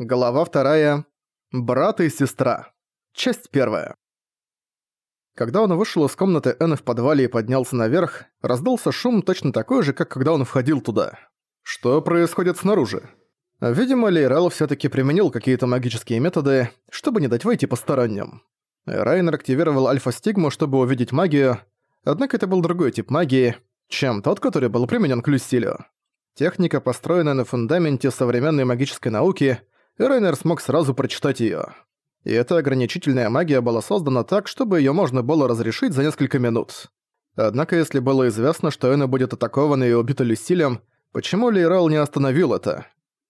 Глава вторая. Брат и сестра. Часть первая. Когда он вышел из комнаты Энны в подвале и поднялся наверх, раздался шум точно такой же, как когда он входил туда. Что происходит снаружи? Видимо, Лейрел всё-таки применил какие-то магические методы, чтобы не дать войти посторонним. Райнер активировал альфа-стигму, чтобы увидеть магию, однако это был другой тип магии, чем тот, который был применен к Люсилю. Техника, построенная на фундаменте современной магической науки – Рейнер смог сразу прочитать её. И эта ограничительная магия была создана так, чтобы её можно было разрешить за несколько минут. Однако если было известно, что Эна будет атакована и убита Люсилем, почему Лейрал не остановил это?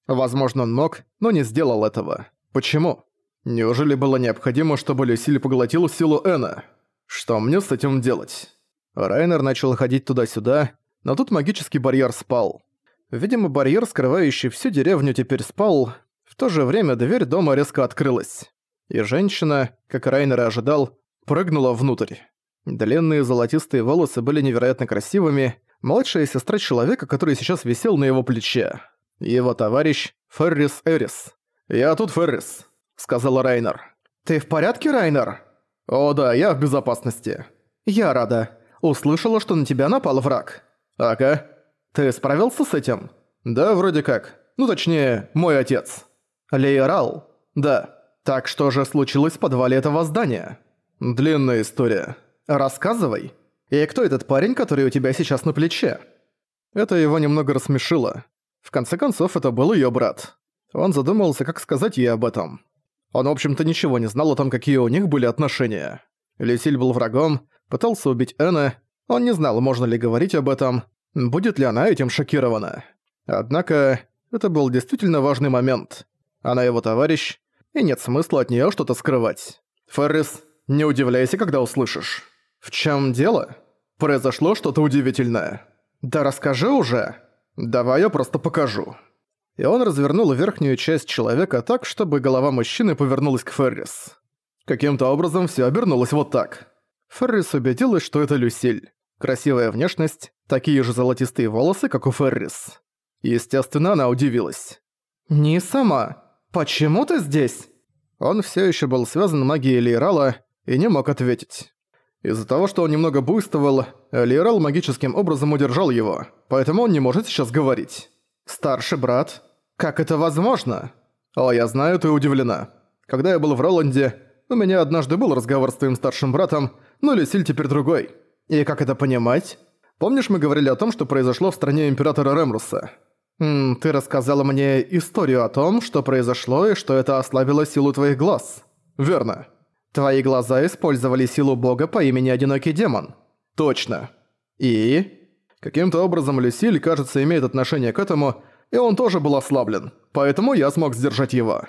Возможно, он мог, но не сделал этого. Почему? Неужели было необходимо, чтобы Люсиль поглотил силу Эна? Что мне с этим делать? Райнер начал ходить туда-сюда, но тут магический барьер спал. Видимо, барьер, скрывающий всю деревню, теперь спал, то же время дверь дома резко открылась. И женщина, как Райнер и ожидал, прыгнула внутрь. Длинные золотистые волосы были невероятно красивыми, младшая сестра человека, который сейчас висел на его плече. Его товарищ Феррис Эрис. «Я тут Феррис», — сказал Райнер. «Ты в порядке, Райнер?» «О да, я в безопасности». «Я рада. Услышала, что на тебя напал враг». «Ага. Ты справился с этим?» «Да, вроде как. Ну, точнее, мой отец». Лейрал? Да. Так что же случилось в подвале этого здания? Длинная история. Рассказывай. И кто этот парень, который у тебя сейчас на плече? Это его немного рассмешило. В конце концов, это был её брат. Он задумался, как сказать ей об этом. Он, в общем-то, ничего не знал о том, какие у них были отношения. Лисиль был врагом, пытался убить Эна, он не знал, можно ли говорить об этом, будет ли она этим шокирована. Однако, это был действительно важный момент. Она его товарищ, и нет смысла от неё что-то скрывать. Феррис, не удивляйся, когда услышишь. В чём дело? Произошло что-то удивительное. Да расскажи уже. Давай я просто покажу. И он развернул верхнюю часть человека так, чтобы голова мужчины повернулась к Феррис. Каким-то образом всё обернулось вот так. Феррис убедилась, что это Люсиль. Красивая внешность, такие же золотистые волосы, как у Феррис. Естественно, она удивилась. «Не сама. «Почему ты здесь?» Он все еще был связан магией Лейрала и не мог ответить. Из-за того, что он немного буйствовал, Лейрал магическим образом удержал его, поэтому он не может сейчас говорить. «Старший брат? Как это возможно?» «О, я знаю, ты удивлена. Когда я был в Роланде, у меня однажды был разговор с твоим старшим братом, но Люсиль теперь другой. И как это понимать? Помнишь, мы говорили о том, что произошло в стране Императора Ремруса?» «Ты рассказала мне историю о том, что произошло и что это ослабило силу твоих глаз». «Верно. Твои глаза использовали силу бога по имени Одинокий Демон». «Точно. И?» Каким-то образом Люсиль, кажется, имеет отношение к этому, и он тоже был ослаблен, поэтому я смог сдержать его.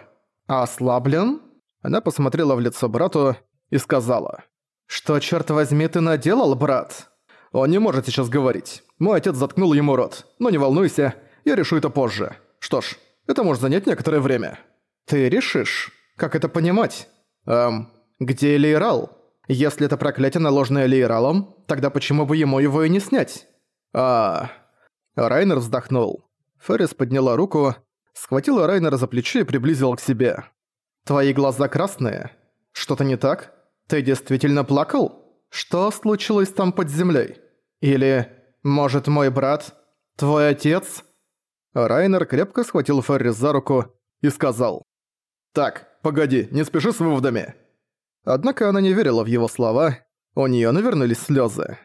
«Ослаблен?» Она посмотрела в лицо брату и сказала. «Что, черт возьми, ты наделал, брат?» «Он не может сейчас говорить. Мой отец заткнул ему рот. Но не волнуйся, я решу это позже. Что ж, это может занять некоторое время. Ты решишь? Как это понимать? Эм, где Лейрал? Если это проклятие, наложенное Лейралом, тогда почему бы ему его и не снять? А... Райнер вздохнул. Феррис подняла руку, схватила Райнера за плечо и приблизила к себе. «Твои глаза красные. Что-то не так? Ты действительно плакал? Что случилось там под землей? Или, может, мой брат, твой отец?» Райнер крепко схватил Феррис за руку и сказал. «Так, погоди, не спеши с выводами». Однако она не верила в его слова, у неё навернулись слёзы.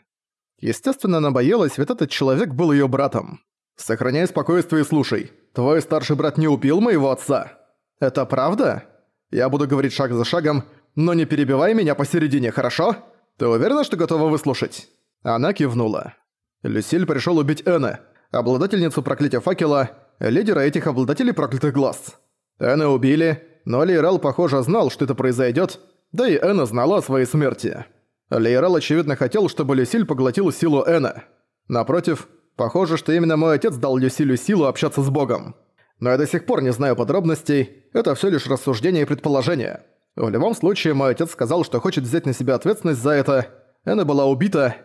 Естественно, она боялась, ведь этот человек был её братом. «Сохраняй спокойствие и слушай. Твой старший брат не убил моего отца». «Это правда?» «Я буду говорить шаг за шагом, но не перебивай меня посередине, хорошо? Ты уверена, что готова выслушать?» Она кивнула. Люсиль пришёл убить Энна обладательницу проклятия факела, лидера этих обладателей проклятых глаз. Эна убили, но Лейрал, похоже, знал, что это произойдет, да и Эна знала о своей смерти. Лейрал, очевидно, хотел, чтобы Люсиль поглотил силу Эна. Напротив, похоже, что именно мой отец дал Люсилю силу общаться с Богом. Но я до сих пор не знаю подробностей, это все лишь рассуждения и предположения. В любом случае, мой отец сказал, что хочет взять на себя ответственность за это. Эна была убита.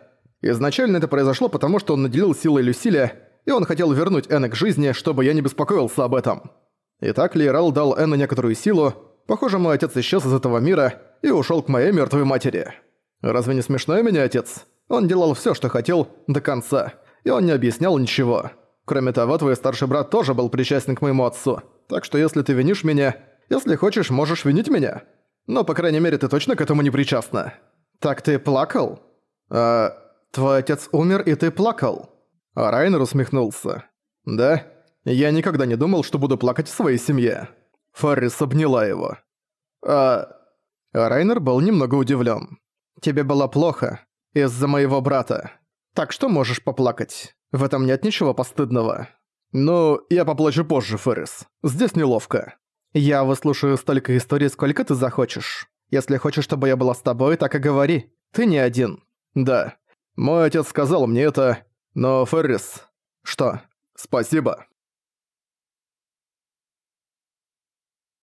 Изначально это произошло потому, что он наделил силой Люсиля, и он хотел вернуть Энна к жизни, чтобы я не беспокоился об этом. Итак, Лейрал дал Энну некоторую силу, похоже, мой отец исчез из этого мира и ушёл к моей мёртвой матери. Разве не смешной меня отец? Он делал всё, что хотел, до конца, и он не объяснял ничего. Кроме того, твой старший брат тоже был причастен к моему отцу, так что если ты винишь меня, если хочешь, можешь винить меня. Но, по крайней мере, ты точно к этому не причастна. Так ты плакал? А, твой отец умер, и ты плакал? А Райнер усмехнулся. Да? Я никогда не думал, что буду плакать в своей семье. Фаррис обняла его. А... а Райнер был немного удивлен. Тебе было плохо. Из-за моего брата. Так что можешь поплакать? В этом нет ничего постыдного. Ну, я поплачу позже, Феррис. Здесь неловко. Я выслушаю столько историй, сколько ты захочешь. Если хочешь, чтобы я была с тобой, так и говори. Ты не один. Да. Мой отец сказал мне это, но Феррис... Что? Спасибо.